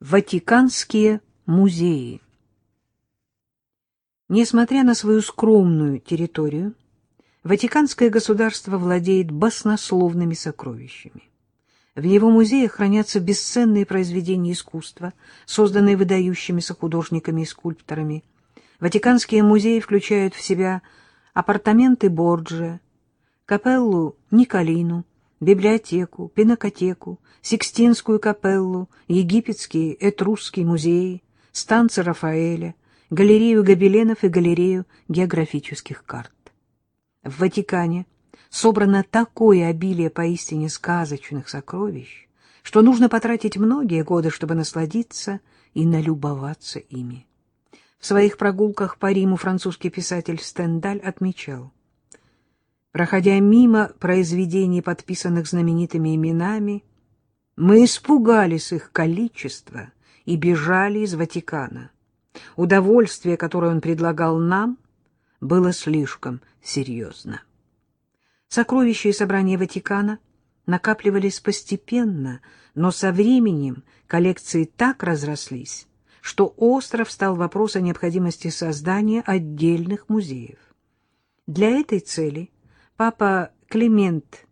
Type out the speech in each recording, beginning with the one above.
Ватиканские музеи Несмотря на свою скромную территорию, Ватиканское государство владеет баснословными сокровищами. В его музеях хранятся бесценные произведения искусства, созданные выдающимися художниками и скульпторами. Ватиканские музеи включают в себя апартаменты Борджиа, капеллу Николину, библиотеку, пинакотеку, Сикстинскую капеллу, египетские, этрусские музеи, станции Рафаэля, галерею гобеленов и галерею географических карт. В Ватикане собрано такое обилие поистине сказочных сокровищ, что нужно потратить многие годы, чтобы насладиться и налюбоваться ими. В своих прогулках по Риму французский писатель Стендаль отмечал, проходя мимо произведений, подписанных знаменитыми именами, мы испугались их количества и бежали из Ватикана. Удовольствие, которое он предлагал нам, было слишком серьезно. Сокровища и собрания Ватикана накапливались постепенно, но со временем коллекции так разрослись, что остров стал вопрос о необходимости создания отдельных музеев. Для этой цели папа Климент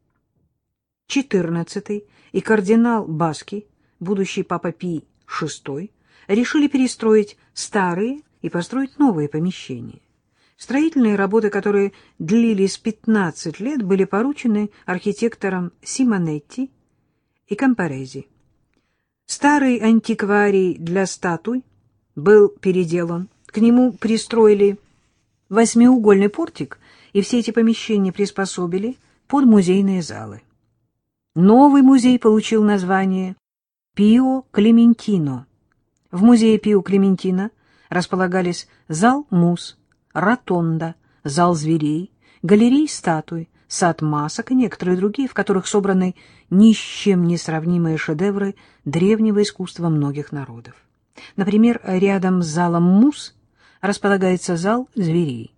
XIV и кардинал Баски, будущий папа Пий VI, решили перестроить старые и построить новые помещения. Строительные работы, которые длились 15 лет, были поручены архитекторам Симонетти и Кампарези. Старый антикварий для статуй был переделан, к нему пристроили восьмиугольный портик, и все эти помещения приспособили под музейные залы. Новый музей получил название Пио Клементино. В музее Пио Клементино располагались зал мус, ротонда, зал зверей, галереи статуй, сад масок и некоторые другие, в которых собраны ни с чем не сравнимые шедевры древнего искусства многих народов. Например, рядом с залом мус располагается зал зверей.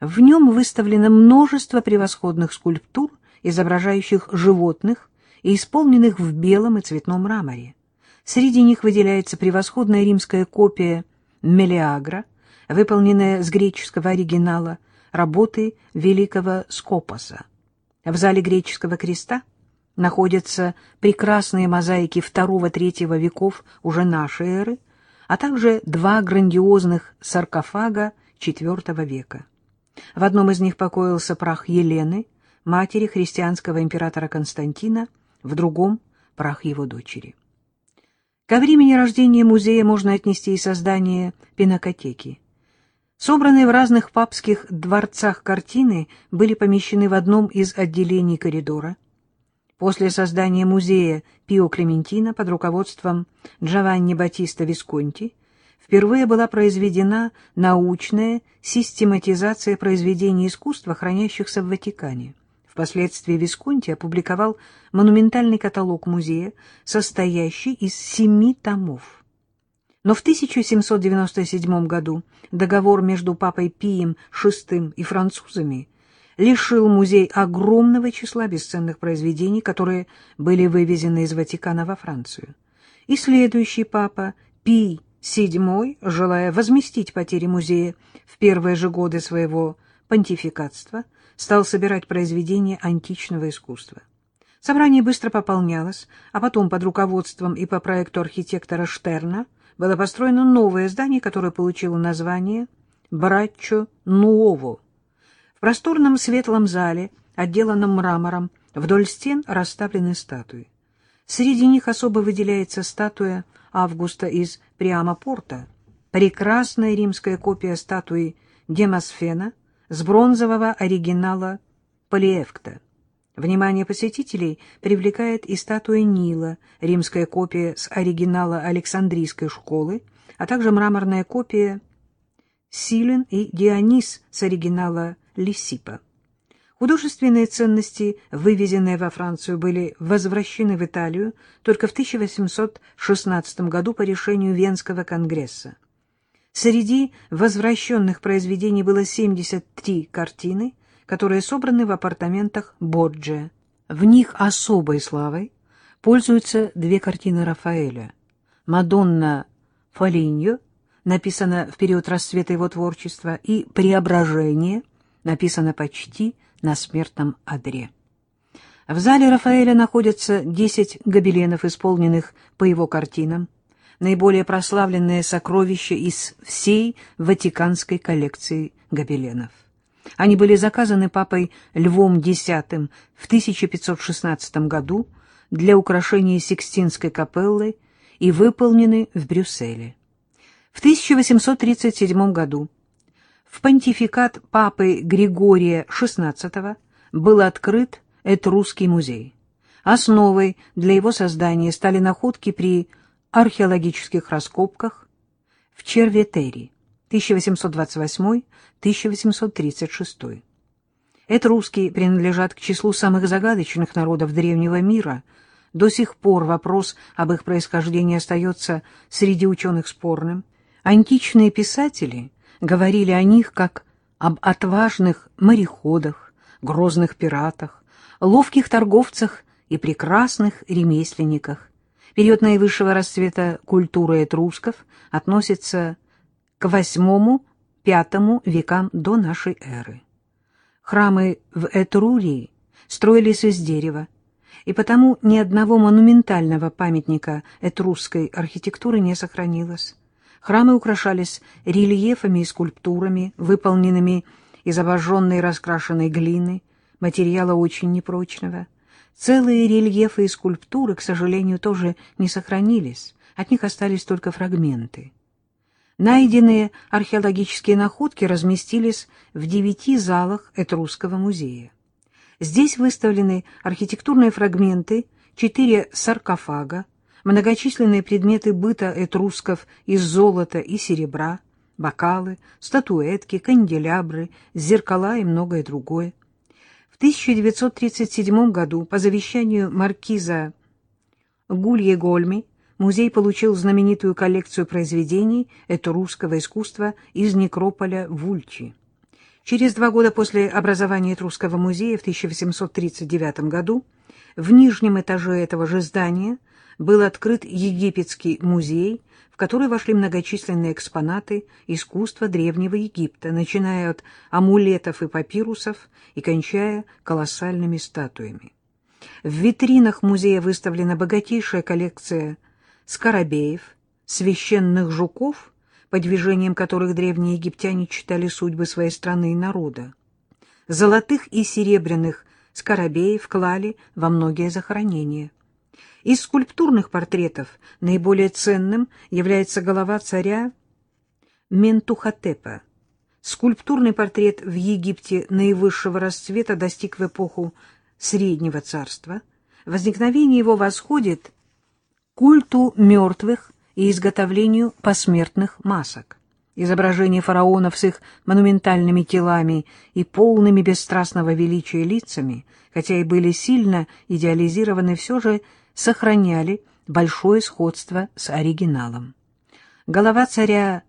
В нем выставлено множество превосходных скульптур, изображающих животных, и исполненных в белом и цветном мраморе. Среди них выделяется превосходная римская копия Мелиагра, выполненная с греческого оригинала работы великого Скопоса. В зале греческого креста находятся прекрасные мозаики II-III веков уже нашей эры, а также два грандиозных саркофага IV века. В одном из них покоился прах Елены, матери христианского императора Константина, в другом — прах его дочери. Ко времени рождения музея можно отнести и создание пинакотеки. Собранные в разных папских дворцах картины были помещены в одном из отделений коридора. После создания музея Пио Клементино под руководством Джованни Батиста Висконти впервые была произведена научная систематизация произведений искусства, хранящихся в Ватикане. Впоследствии Висконти опубликовал монументальный каталог музея, состоящий из семи томов. Но в 1797 году договор между папой Пием VI и французами лишил музей огромного числа бесценных произведений, которые были вывезены из Ватикана во Францию. И следующий папа, Пий VII, желая возместить потери музея в первые же годы своего понтификатства, стал собирать произведения античного искусства. Собрание быстро пополнялось, а потом под руководством и по проекту архитектора Штерна было построено новое здание, которое получило название «Браччо Нуово». В просторном светлом зале, отделанном мрамором, вдоль стен расставлены статуи. Среди них особо выделяется статуя Августа из Приама-Порта, прекрасная римская копия статуи Демосфена — с бронзового оригинала Полиэфкта. Внимание посетителей привлекает и статуя Нила, римская копия с оригинала Александрийской школы, а также мраморная копия Силен и Дионис с оригинала Лисипа. Художественные ценности, вывезенные во Францию, были возвращены в Италию только в 1816 году по решению Венского конгресса. Среди возвращенных произведений было 73 картины, которые собраны в апартаментах Борджиа. В них особой славой пользуются две картины Рафаэля «Мадонна Фолиньо» написано в период расцвета его творчества, и «Преображение» написано почти на смертном одре. В зале Рафаэля находятся 10 гобеленов, исполненных по его картинам, наиболее прославленные сокровища из всей Ватиканской коллекции гобеленов. Они были заказаны папой Львом X в 1516 году для украшения Сикстинской капеллы и выполнены в Брюсселе. В 1837 году в понтификат папы Григория XVI был открыт Этрусский музей. Основой для его создания стали находки при археологических раскопках в Черветери 1828-1836. Этрусские принадлежат к числу самых загадочных народов древнего мира. До сих пор вопрос об их происхождении остается среди ученых спорным. Античные писатели говорили о них как об отважных мореходах, грозных пиратах, ловких торговцах и прекрасных ремесленниках. Период наивысшего расцвета культуры этрусков относится к восьмому-пятому векам до нашей эры. Храмы в Этрурии строились из дерева, и потому ни одного монументального памятника этрусской архитектуры не сохранилось. Храмы украшались рельефами и скульптурами, выполненными из обожженной раскрашенной глины, материала очень непрочного. Целые рельефы и скульптуры, к сожалению, тоже не сохранились, от них остались только фрагменты. Найденные археологические находки разместились в девяти залах Этрусского музея. Здесь выставлены архитектурные фрагменты, четыре саркофага, многочисленные предметы быта этрусков из золота и серебра, бокалы, статуэтки, канделябры, зеркала и многое другое. В 1937 году по завещанию маркиза Гулье-Гольми музей получил знаменитую коллекцию произведений этрусского искусства из некрополя Вульчи. Через два года после образования Этрусского музея в 1839 году в нижнем этаже этого же здания был открыт Египетский музей, в который вошли многочисленные экспонаты искусства Древнего Египта, начиная от амулетов и папирусов и кончая колоссальными статуями. В витринах музея выставлена богатейшая коллекция скоробеев, священных жуков, по движениям которых древние египтяне читали судьбы своей страны и народа. Золотых и серебряных скоробеев клали во многие захоронения. Из скульптурных портретов наиболее ценным является голова царя Ментухотепа. Скульптурный портрет в Египте наивысшего расцвета достиг в эпоху Среднего царства. Возникновение его восходит культу мертвых и изготовлению посмертных масок. Изображения фараонов с их монументальными телами и полными бесстрастного величия лицами, хотя и были сильно идеализированы, все же сохраняли большое сходство с оригиналом. Голова царя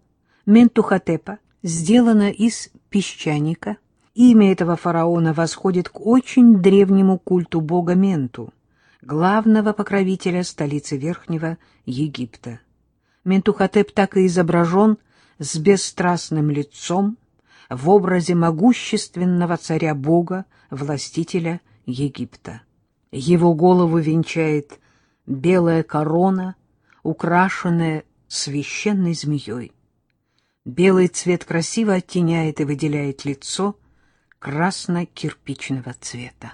Ментухотепа сделана из песчаника. Имя этого фараона восходит к очень древнему культу бога Менту главного покровителя столицы Верхнего Египта. Ментухотеп так и изображен с бесстрастным лицом в образе могущественного царя-бога, властителя Египта. Его голову венчает белая корона, украшенная священной змеей. Белый цвет красиво оттеняет и выделяет лицо красно-кирпичного цвета.